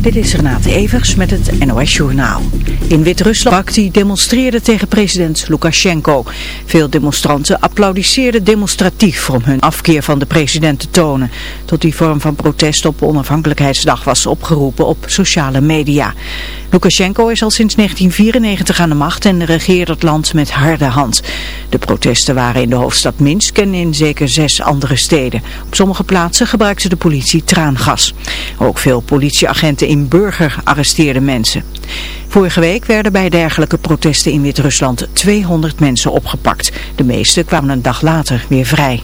Dit is Renate Evers met het NOS Journaal. In Wit-Rusland die demonstreerde tegen president Lukashenko. Veel demonstranten applaudisseerden demonstratief om hun afkeer van de president te tonen. Tot die vorm van protest op onafhankelijkheidsdag was opgeroepen op sociale media. Lukashenko is al sinds 1994 aan de macht en regeert het land met harde hand. De protesten waren in de hoofdstad Minsk en in zeker zes andere steden. Op sommige plaatsen gebruikte de politie traangas. Ook veel politieagenten in Burger arresteerden mensen. Vorige week werden bij dergelijke protesten in Wit-Rusland 200 mensen opgepakt. De meeste kwamen een dag later weer vrij.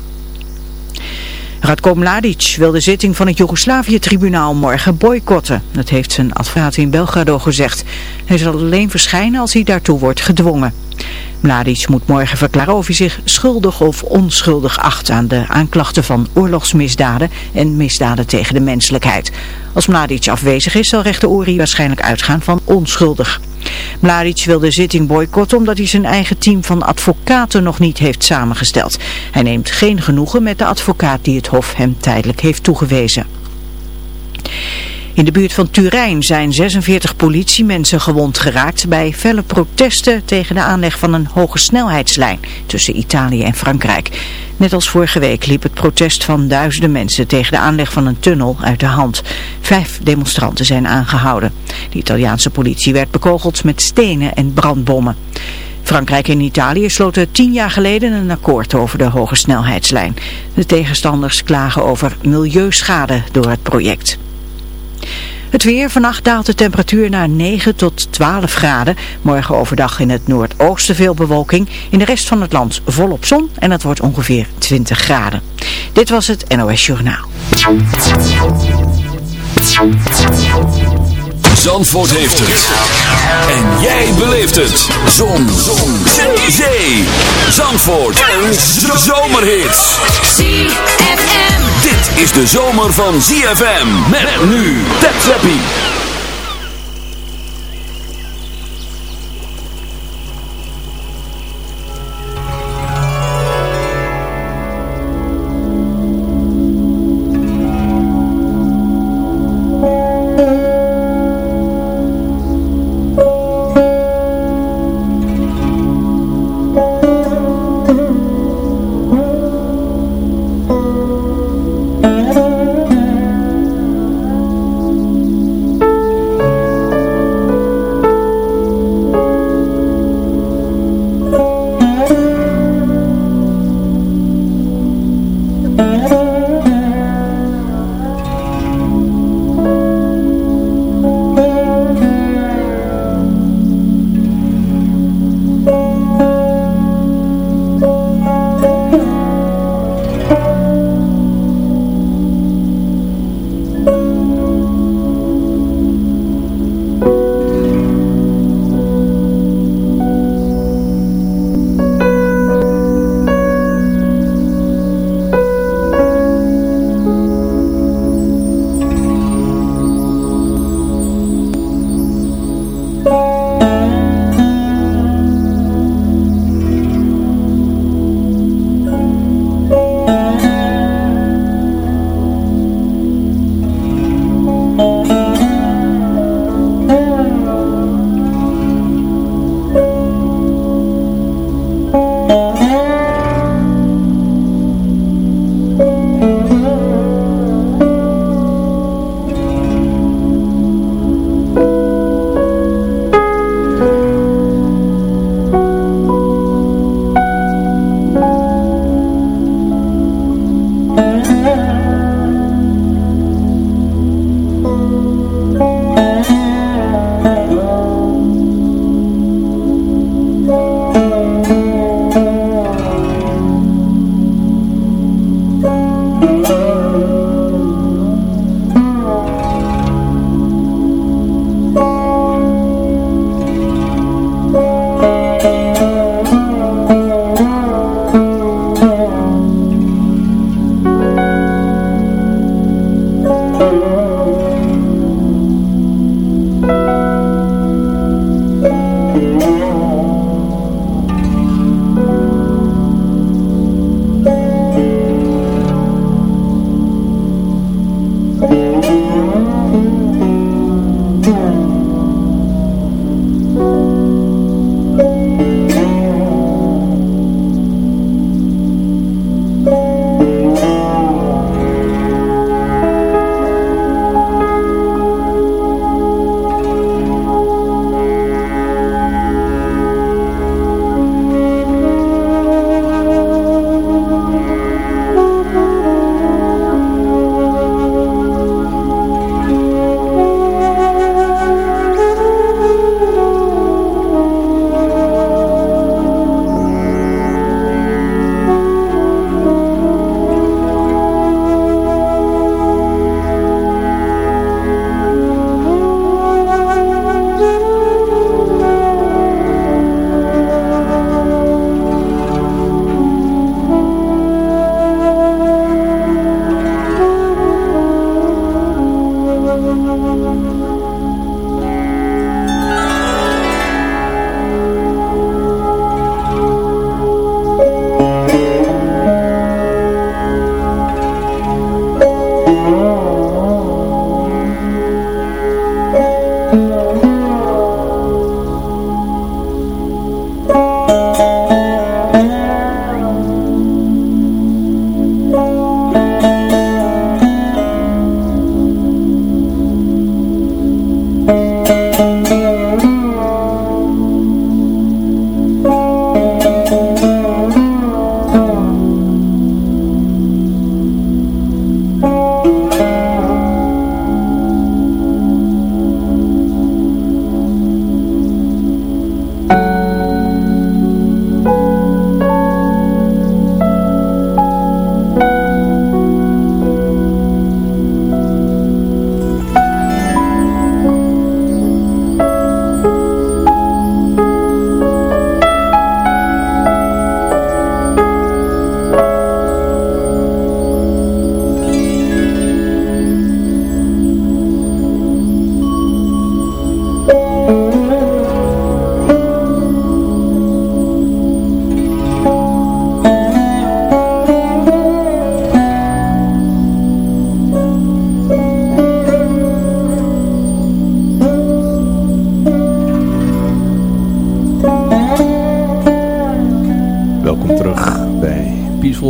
Radko Mladic wil de zitting van het Joegoslavië-tribunaal morgen boycotten. Dat heeft zijn advocaat in Belgrado gezegd. Hij zal alleen verschijnen als hij daartoe wordt gedwongen. Mladic moet morgen verklaren of hij zich schuldig of onschuldig acht aan de aanklachten van oorlogsmisdaden en misdaden tegen de menselijkheid. Als Mladic afwezig is zal rechter Ori waarschijnlijk uitgaan van onschuldig. Mladic wil de zitting boycotten omdat hij zijn eigen team van advocaten nog niet heeft samengesteld. Hij neemt geen genoegen met de advocaat die het Hof hem tijdelijk heeft toegewezen. In de buurt van Turijn zijn 46 politiemensen gewond geraakt bij felle protesten tegen de aanleg van een hoge snelheidslijn tussen Italië en Frankrijk. Net als vorige week liep het protest van duizenden mensen tegen de aanleg van een tunnel uit de hand. Vijf demonstranten zijn aangehouden. De Italiaanse politie werd bekogeld met stenen en brandbommen. Frankrijk en Italië sloten tien jaar geleden een akkoord over de hoge snelheidslijn. De tegenstanders klagen over milieuschade door het project. Het weer, vannacht daalt de temperatuur naar 9 tot 12 graden. Morgen overdag in het noordoosten veel bewolking. In de rest van het land volop zon en het wordt ongeveer 20 graden. Dit was het NOS Journaal. Zandvoort heeft het. En jij beleeft het. Zon. zon. Zee. Zandvoort. En zomerhits. ZFM. Dit is de zomer van ZFM. Met nu. Tap Zappie.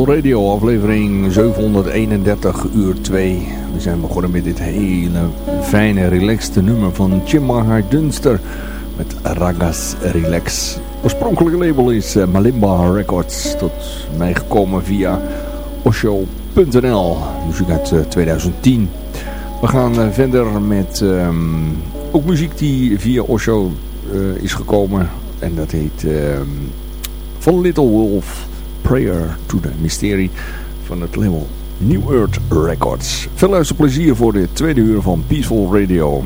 Radio, aflevering 731 uur 2. We zijn begonnen met dit hele fijne, relaxte nummer van Chimahar Dunster met Ragas Relax. Oorspronkelijke label is uh, Malimba Records, tot mij gekomen via Osho.nl, muziek uit 2010. Eh, We gaan uh, verder met um, ook muziek die via Osho is gekomen en dat heet um, van Little Wolf. Prayer to the Mystery van het label New Earth Records. Veel luisterplezier voor de tweede uur van Peaceful Radio.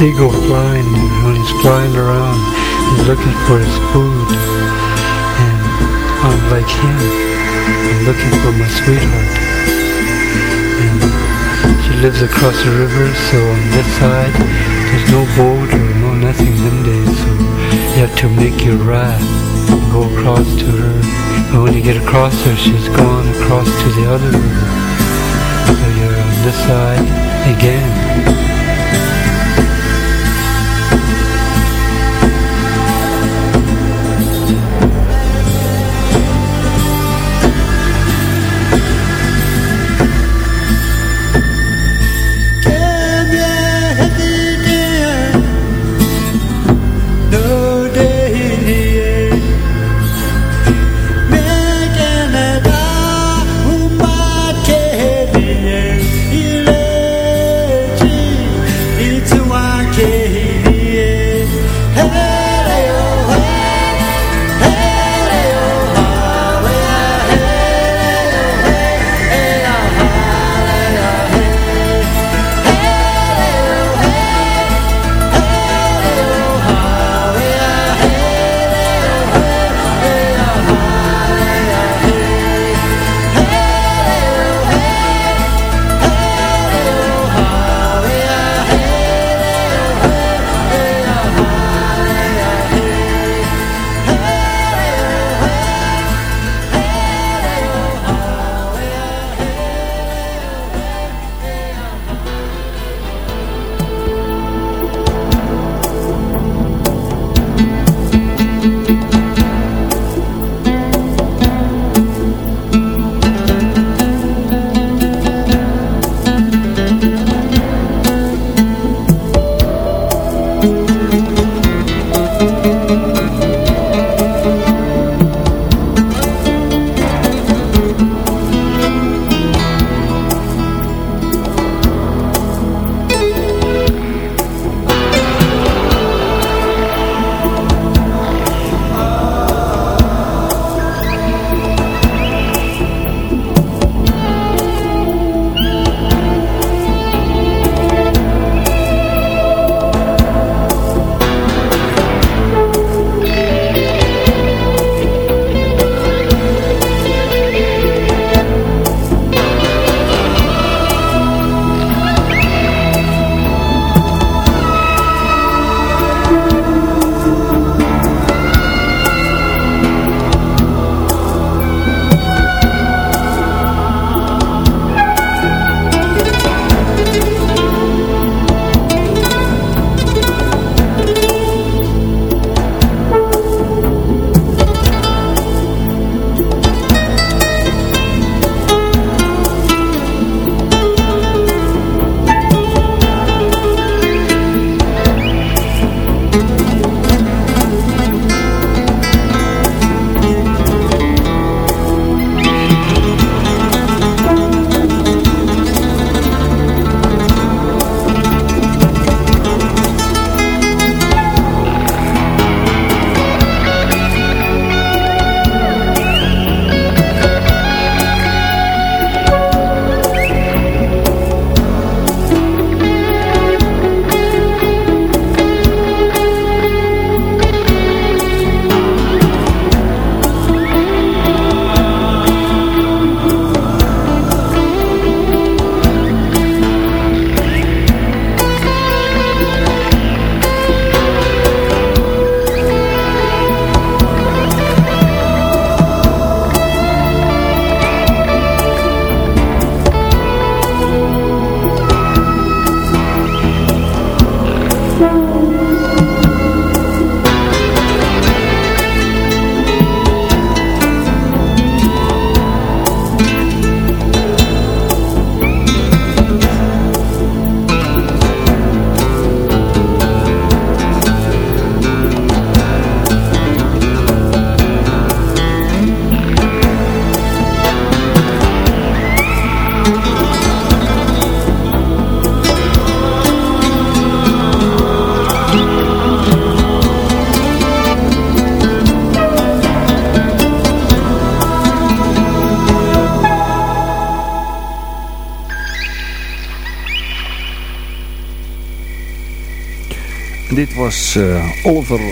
Seagull flying, when he's flying around, he's looking for his food. And I'm like him, I'm looking for my sweetheart. And she lives across the river, so on this side, there's no boat or no nothing them days, so you have to make your raft and go across to her. And when you get across her, she's gone across to the other river. So you're on this side again.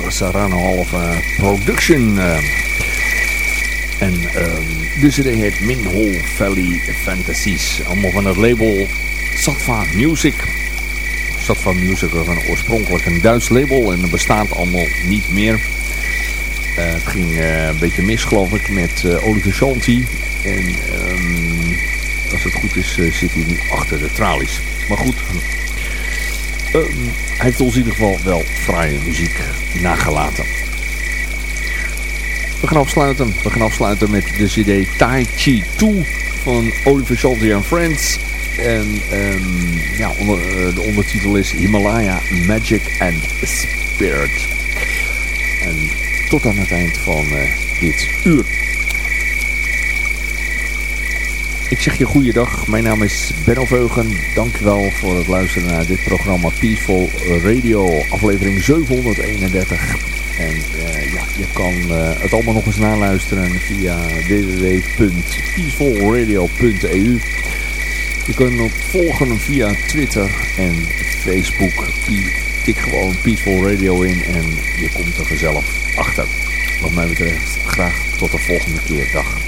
Sarano Alva Production. Uh, en uh, de cd heet Minhole Valley Fantasies. Allemaal van het label Satva Music. Satva Music was een oorspronkelijk een Duits label en bestaat allemaal niet meer. Uh, het ging uh, een beetje mis geloof ik met Oliver Shanti. En um, als het goed is zit hij nu achter de tralies. Maar goed, hij heeft ons in ieder geval wel fraaie muziek nagelaten. We gaan afsluiten. We gaan afsluiten met de cd Tai Chi 2 van Oliver and Friends. En um, ja, uh, de ondertitel is Himalaya Magic and Spirit. En tot aan het eind van uh, dit uur. Ik zeg je goeiedag. Mijn naam is Benno Veugen. Dankjewel voor het luisteren naar dit programma Peaceful Radio, aflevering 731. En uh, ja, je kan uh, het allemaal nog eens naluisteren via www.peacefulradio.eu. Je kunt ons volgen via Twitter en Facebook. Tik gewoon Peaceful Radio in en je komt er vanzelf achter. Wat mij betreft graag tot de volgende keer. Dag.